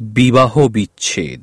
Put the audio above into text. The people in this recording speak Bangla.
বিবাহ বিচ্ছেদ